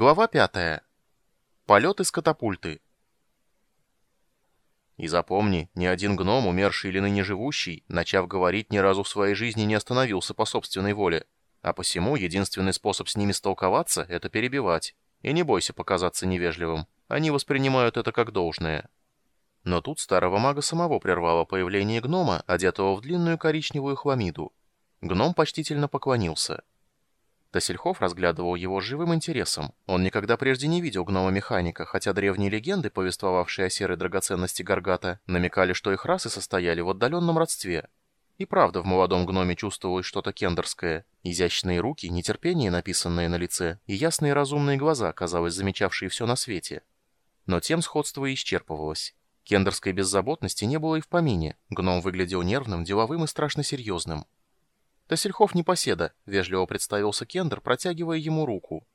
Глава пятая. Полет из катапульты. И запомни, ни один гном, умерший или ныне живущий, начав говорить, ни разу в своей жизни не остановился по собственной воле. А посему единственный способ с ними столковаться — это перебивать. И не бойся показаться невежливым. Они воспринимают это как должное. Но тут старого мага самого прервало появление гнома, одетого в длинную коричневую хламиду. Гном почтительно поклонился. Тасельхов разглядывал его живым интересом. Он никогда прежде не видел гнома-механика, хотя древние легенды, повествовавшие о серой драгоценности Гаргата, намекали, что их расы состояли в отдаленном родстве. И правда, в молодом гноме чувствовалось что-то кендерское. Изящные руки, нетерпение, написанное на лице, и ясные разумные глаза, казалось, замечавшие все на свете. Но тем сходство и исчерпывалось. Кендерской беззаботности не было и в помине. Гном выглядел нервным, деловым и страшно серьезным. «Тасельхов непоседа», — вежливо представился Кендер, протягивая ему руку.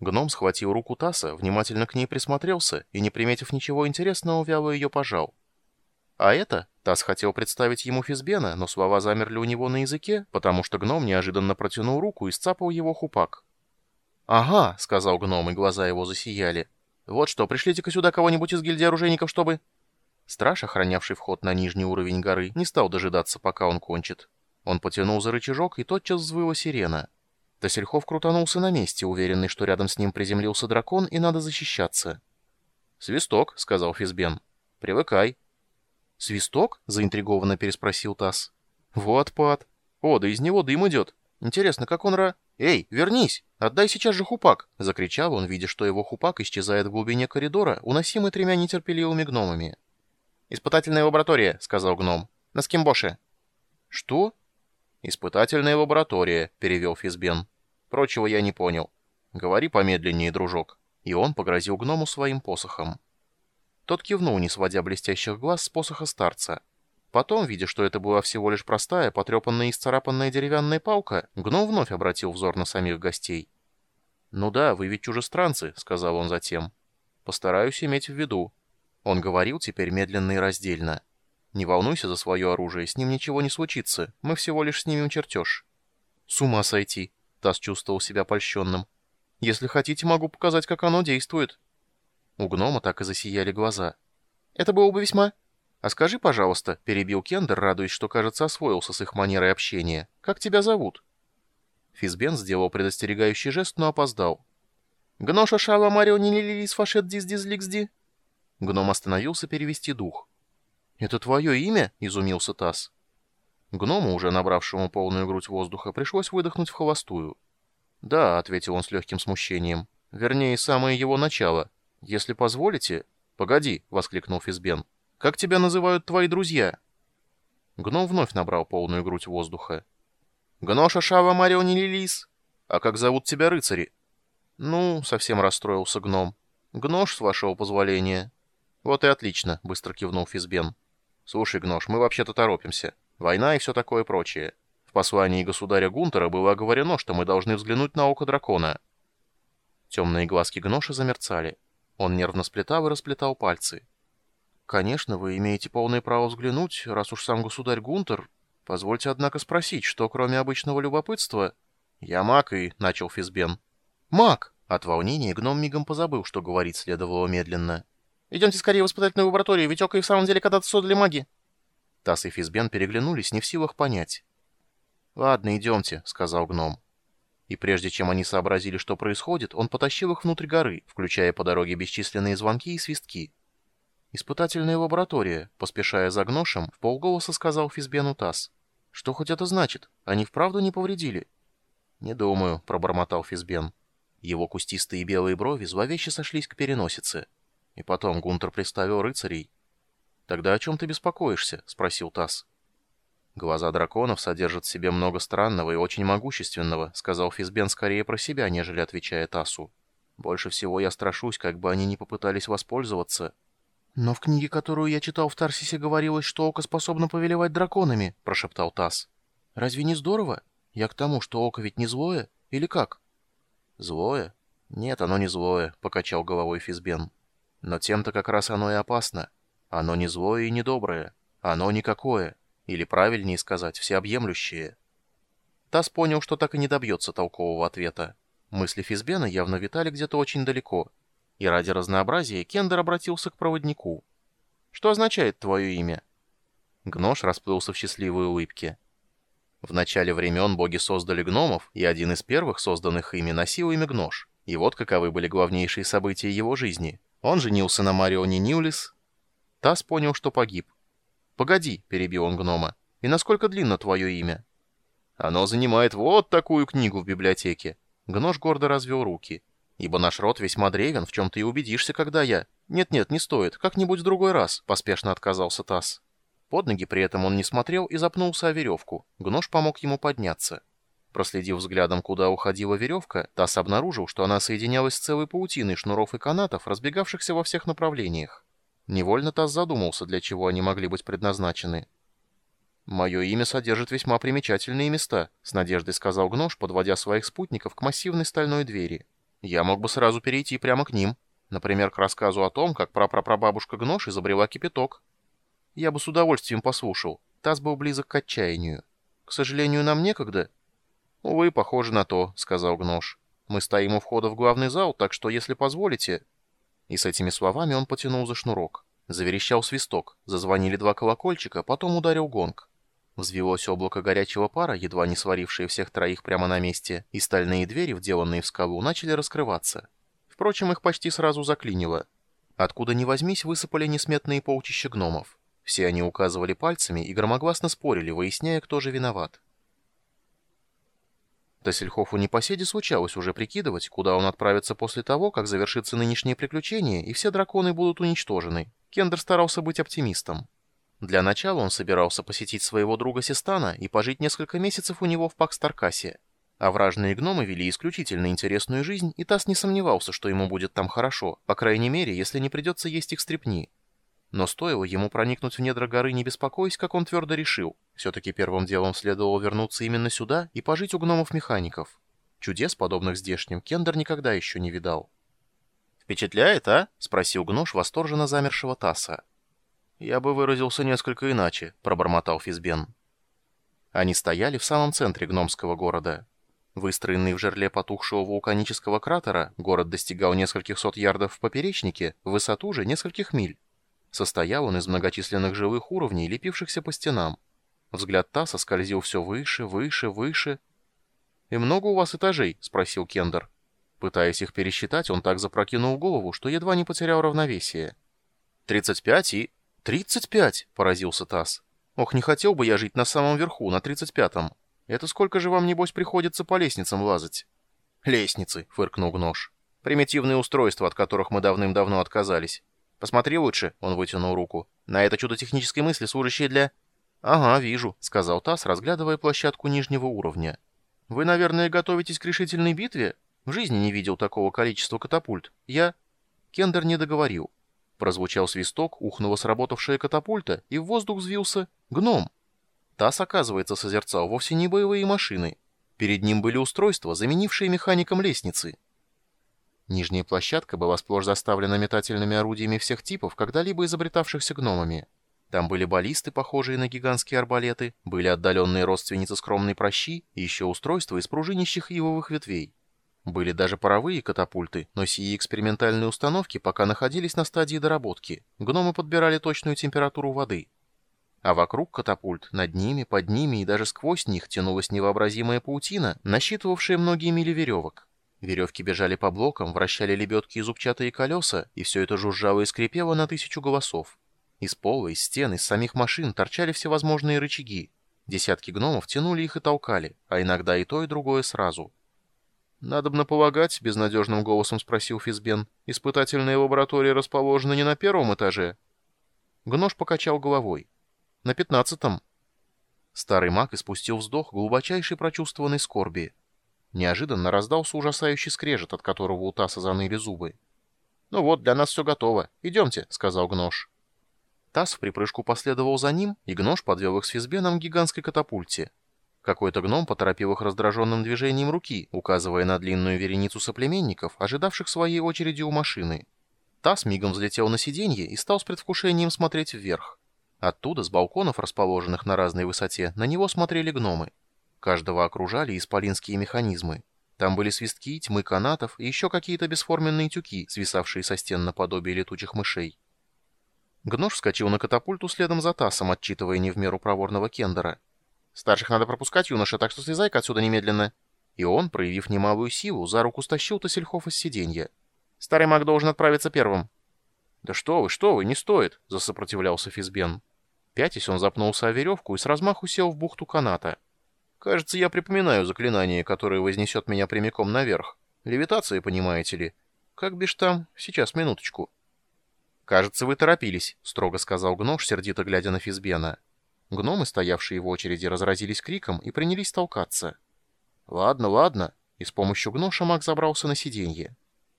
Гном схватил руку Таса, внимательно к ней присмотрелся и, не приметив ничего интересного, вяло ее пожал. «А это?» — Тас хотел представить ему Физбена, но слова замерли у него на языке, потому что гном неожиданно протянул руку и сцапал его хупак. «Ага», — сказал гном, и глаза его засияли. «Вот что, пришлите-ка сюда кого-нибудь из гильдии оружейников, чтобы...» Страж, охранявший вход на нижний уровень горы, не стал дожидаться, пока он кончит. Он потянул за рычажок, и тотчас взвыла сирена. Тасельхов крутанулся на месте, уверенный, что рядом с ним приземлился дракон, и надо защищаться. «Свисток», — сказал Физбен. «Привыкай». «Свисток?» — заинтригованно переспросил Тасс. «Вот пад. О, да из него дым идет. Интересно, как он ра...» «Эй, вернись! Отдай сейчас же хупак!» — закричал он, видя, что его хупак исчезает в глубине коридора, уносимый тремя нетерпеливыми гномами. «Испытательная лаборатория», — сказал гном. «На скимбоше». «Что?» «Испытательная лаборатория», — перевел Физбен. «Прочего я не понял. Говори помедленнее, дружок». И он погрозил гному своим посохом. Тот кивнул, не сводя блестящих глаз с посоха старца. Потом, видя, что это была всего лишь простая, потрепанная и сцарапанная деревянная палка, гном вновь обратил взор на самих гостей. «Ну да, вы ведь чужестранцы», — сказал он затем. «Постараюсь иметь в виду». Он говорил теперь медленно и раздельно. Не волнуйся за свое оружие, с ним ничего не случится. Мы всего лишь снимем чертеж». «С ума сойти!» — Тасс чувствовал себя польщенным. «Если хотите, могу показать, как оно действует». У гнома так и засияли глаза. «Это было бы весьма...» «А скажи, пожалуйста», — перебил Кендер, радуясь, что, кажется, освоился с их манерой общения. «Как тебя зовут?» Физбен сделал предостерегающий жест, но опоздал. «Гноша шала марио не лилис фашет диз дизликсди?» Гном остановился перевести дух. «Это твое имя?» — изумился Тасс. Гному, уже набравшему полную грудь воздуха, пришлось выдохнуть в холостую. «Да», — ответил он с легким смущением. «Вернее, самое его начало. Если позволите...» «Погоди», — воскликнул Физбен. «Как тебя называют твои друзья?» Гном вновь набрал полную грудь воздуха. «Гноша Шава Мариони Лилис. А как зовут тебя рыцари?» «Ну», — совсем расстроился гном. «Гнош, с вашего позволения». «Вот и отлично», — быстро кивнул Физбен. «Слушай, Гнош, мы вообще-то торопимся. Война и все такое прочее. В послании государя Гунтера было оговорено, что мы должны взглянуть на око дракона». Темные глазки Гноша замерцали. Он нервно сплетал и расплетал пальцы. «Конечно, вы имеете полное право взглянуть, раз уж сам государь Гунтер. Позвольте, однако, спросить, что кроме обычного любопытства...» «Я маг и...» — начал Физбен. «Маг!» От волнения гном мигом позабыл, что говорить следовало медленно. Идемте скорее в испытательную лабораторию, ведь Ока и в самом деле когда-то создали маги». Тасс и Физбен переглянулись, не в силах понять. «Ладно, идемте», — сказал гном. И прежде чем они сообразили, что происходит, он потащил их внутрь горы, включая по дороге бесчисленные звонки и свистки. «Испытательная лаборатория», — поспешая за гношем, в полголоса сказал Физбену Тасс. «Что хоть это значит? Они вправду не повредили?» «Не думаю», — пробормотал Физбен. Его кустистые белые брови зловеще сошлись к переносице. И потом Гунтер представил рыцарей. «Тогда о чем ты беспокоишься?» — спросил Тасс. «Глаза драконов содержат в себе много странного и очень могущественного», — сказал Физбен скорее про себя, нежели отвечая Тассу. «Больше всего я страшусь, как бы они ни попытались воспользоваться». «Но в книге, которую я читал в Тарсисе, говорилось, что око способно повелевать драконами», — прошептал Тасс. «Разве не здорово? Я к тому, что око ведь не злое, или как?» «Злое? Нет, оно не злое», — покачал головой Физбен. Но тем-то как раз оно и опасно. Оно не злое и не доброе. Оно никакое. Или правильнее сказать, всеобъемлющее. Тасс понял, что так и не добьется толкового ответа. Мысли Физбена явно витали где-то очень далеко. И ради разнообразия Кендер обратился к проводнику. «Что означает твое имя?» Гнош расплылся в счастливой улыбке. В начале времен боги создали гномов, и один из первых созданных ими носил имя Гнош. И вот каковы были главнейшие события его жизни. Он женился на Марионе Ньюлис. Тасс понял, что погиб. «Погоди», — перебил он гнома, — «и насколько длинно твое имя?» «Оно занимает вот такую книгу в библиотеке». Гнош гордо развел руки. «Ибо наш род весьма древен, в чем ты и убедишься, когда я...» «Нет-нет, не стоит, как-нибудь в другой раз», — поспешно отказался Тасс. Под ноги при этом он не смотрел и запнулся о веревку. Гнош помог ему подняться. Проследив взглядом, куда уходила веревка, Тасс обнаружил, что она соединялась с целой паутиной шнуров и канатов, разбегавшихся во всех направлениях. Невольно Тасс задумался, для чего они могли быть предназначены. «Мое имя содержит весьма примечательные места», — с надеждой сказал Гнош, подводя своих спутников к массивной стальной двери. «Я мог бы сразу перейти прямо к ним. Например, к рассказу о том, как прапрапрабабушка Гнош изобрела кипяток. Я бы с удовольствием послушал. Таз был близок к отчаянию. К сожалению, нам некогда. Увы, похоже на то, сказал Гнош. Мы стоим у входа в главный зал, так что, если позволите... И с этими словами он потянул за шнурок. Заверещал свисток, зазвонили два колокольчика, потом ударил гонг. Взвелось облако горячего пара, едва не сварившее всех троих прямо на месте, и стальные двери, вделанные в скалу, начали раскрываться. Впрочем, их почти сразу заклинило. Откуда ни возьмись, высыпали несметные полчища гномов. Все они указывали пальцами и громогласно спорили, выясняя, кто же виноват. Тассельхофу непоседе случалось уже прикидывать, куда он отправится после того, как завершится нынешнее приключение, и все драконы будут уничтожены. Кендер старался быть оптимистом. Для начала он собирался посетить своего друга Систана и пожить несколько месяцев у него в Пакстаркасе. А вражные гномы вели исключительно интересную жизнь, и Тасс не сомневался, что ему будет там хорошо, по крайней мере, если не придется есть их стрепни. Но стоило ему проникнуть в недра горы, не беспокоясь, как он твердо решил. Все-таки первым делом следовало вернуться именно сюда и пожить у гномов-механиков. Чудес, подобных здешним, Кендер никогда еще не видал. «Впечатляет, а?» — спросил Гнош восторженно замершего Тасса. «Я бы выразился несколько иначе», — пробормотал Физбен. Они стояли в самом центре гномского города. Выстроенный в жерле потухшего вулканического кратера, город достигал нескольких сот ярдов в поперечнике, в высоту же нескольких миль. Состоял он из многочисленных живых уровней, лепившихся по стенам. Взгляд Тасса скользил все выше, выше, выше. «И много у вас этажей?» — спросил Кендер. Пытаясь их пересчитать, он так запрокинул голову, что едва не потерял равновесие. «Тридцать пять и...» «Тридцать пять!» — поразился Тасс. «Ох, не хотел бы я жить на самом верху, на тридцать пятом. Это сколько же вам, небось, приходится по лестницам лазать?» «Лестницы!» — фыркнул Гнош. «Примитивные устройства, от которых мы давным-давно отказались. «Посмотри лучше», — он вытянул руку. «На это чудо технической мысли, служащее для...» «Ага, вижу», — сказал Тасс, разглядывая площадку нижнего уровня. «Вы, наверное, готовитесь к решительной битве? В жизни не видел такого количества катапульт. Я...» Кендер не договорил. Прозвучал свисток, ухнула сработавшая катапульта, и в воздух взвился гном. Тасс, оказывается, созерцал вовсе не боевые машины. Перед ним были устройства, заменившие механикам лестницы. Нижняя площадка была сплошь заставлена метательными орудиями всех типов, когда-либо изобретавшихся гномами. Там были баллисты, похожие на гигантские арбалеты, были отдаленные родственницы скромной прощи и еще устройства из пружинищих ивовых ветвей. Были даже паровые катапульты, но сии экспериментальные установки пока находились на стадии доработки. Гномы подбирали точную температуру воды. А вокруг катапульт, над ними, под ними и даже сквозь них тянулась невообразимая паутина, насчитывавшая многие мили веревок. Веревки бежали по блокам, вращали лебедки и зубчатые колеса, и все это жужжало и скрипело на тысячу голосов. Из пола, из стен, из самих машин торчали всевозможные рычаги. Десятки гномов тянули их и толкали, а иногда и то, и другое сразу. «Надобно полагать», — безнадежным голосом спросил Физбен, «испытательные лаборатории расположены не на первом этаже?» Гнош покачал головой. «На пятнадцатом». Старый маг испустил вздох глубочайшей прочувствованной скорби. Неожиданно раздался ужасающий скрежет, от которого у Таса заныли зубы. «Ну вот, для нас все готово. Идемте», — сказал Гнош. Тасс в припрыжку последовал за ним, и Гнош подвел их с Физбеном к гигантской катапульте. Какой-то гном поторопил их раздраженным движением руки, указывая на длинную вереницу соплеменников, ожидавших своей очереди у машины. Тасс мигом взлетел на сиденье и стал с предвкушением смотреть вверх. Оттуда, с балконов, расположенных на разной высоте, на него смотрели гномы. Каждого окружали исполинские механизмы. Там были свистки, тьмы канатов и еще какие-то бесформенные тюки, свисавшие со стен наподобие летучих мышей. Гнош вскочил на катапульту следом за Тасом, отчитывая не в меру проворного Кендера. «Старших надо пропускать, юноша, так что слезай-ка отсюда немедленно». И он, проявив немалую силу, за руку стащил Тасельхов из сиденья. «Старый маг должен отправиться первым». «Да что вы, что вы, не стоит!» — засопротивлялся Физбен. Пятясь, он запнулся о веревку и с размаху сел в бухту каната. «Кажется, я припоминаю заклинание, которое вознесет меня прямиком наверх. Левитация, понимаете ли. Как бишь там? Сейчас, минуточку». «Кажется, вы торопились», — строго сказал Гнош, сердито глядя на Физбена. Гномы, стоявшие в очереди, разразились криком и принялись толкаться. «Ладно, ладно», и с помощью Гноша маг забрался на сиденье.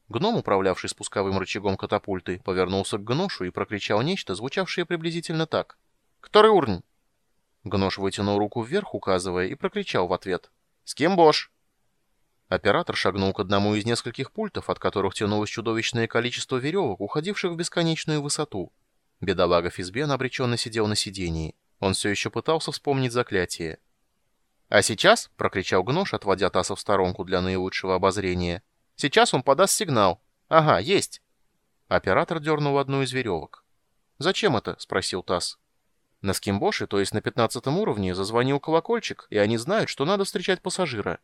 Гном, управлявший спусковым рычагом катапульты, повернулся к Гношу и прокричал нечто, звучавшее приблизительно так. «Который уровень?» Гнош вытянул руку вверх, указывая, и прокричал в ответ. «С кем Бош?» Оператор шагнул к одному из нескольких пультов, от которых тянулось чудовищное количество веревок, уходивших в бесконечную высоту. Бедолага Физбен обреченно сидел на сидении. Он все еще пытался вспомнить заклятие. «А сейчас», — прокричал Гнош, отводя Таса в сторонку для наилучшего обозрения, — «сейчас он подаст сигнал. Ага, есть». Оператор дернул одну из веревок. «Зачем это?» — спросил Тасс. На скимбоше, то есть на пятнадцатом уровне, зазвонил колокольчик, и они знают, что надо встречать пассажира.